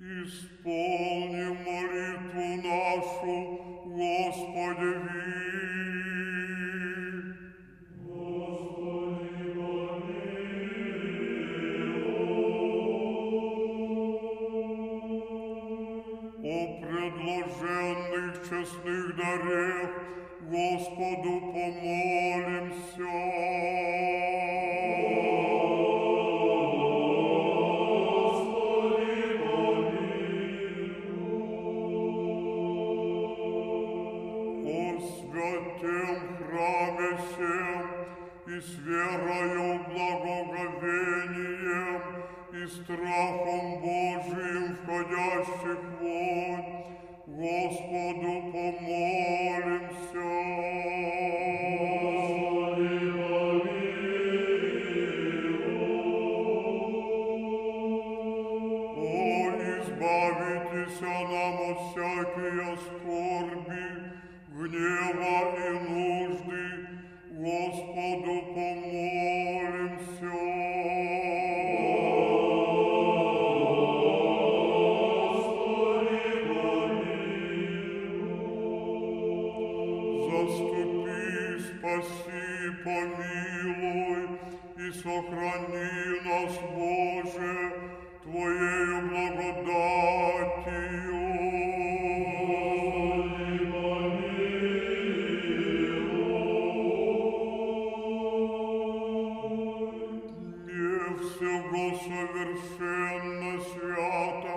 Исполни молитву нашу, Господи, О предложенных честных дарах Господу помолимся. Храме всем и с верою, благоговением и страхом Божиим входящих вонь, Господу помолимся. Избавитесь нам от всякие скорби, гнева помилуй и сохрани нас, Боже, Твоею благодатью. Не всего совершенно свято,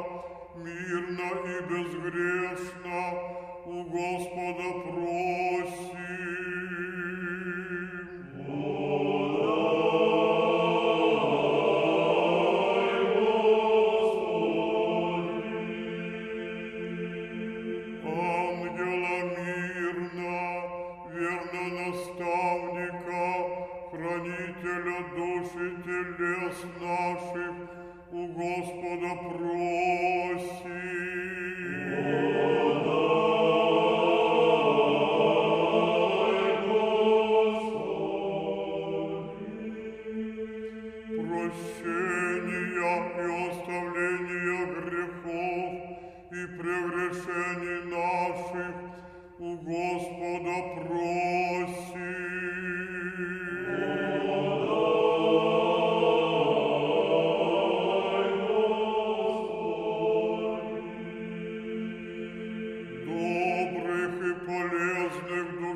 мирно и безгрешно у Господа просим. Хранителя душ и телес наших, у Господа просим. прегрешений наших у Господа просим.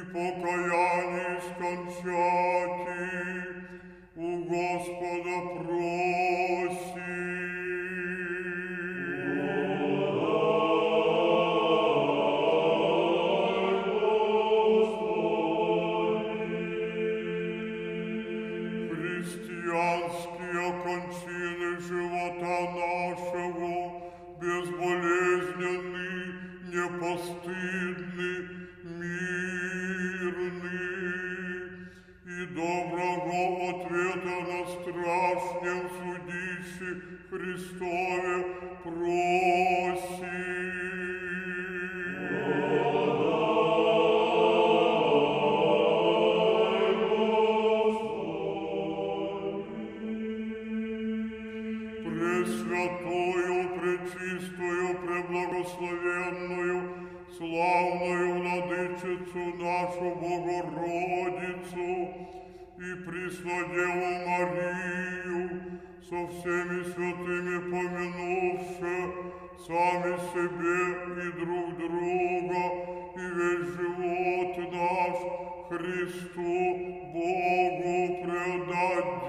и покаяние скончати у Господа просим. доброго ответа на страшном судище Христове просим. Пресвятую, пречистую, преблагословенную, славную владычицу нашу Богородицу и Преснодеву Марию, со всеми святыми помянувши сами себе и друг друга, и весь живот наш Христу Богу предать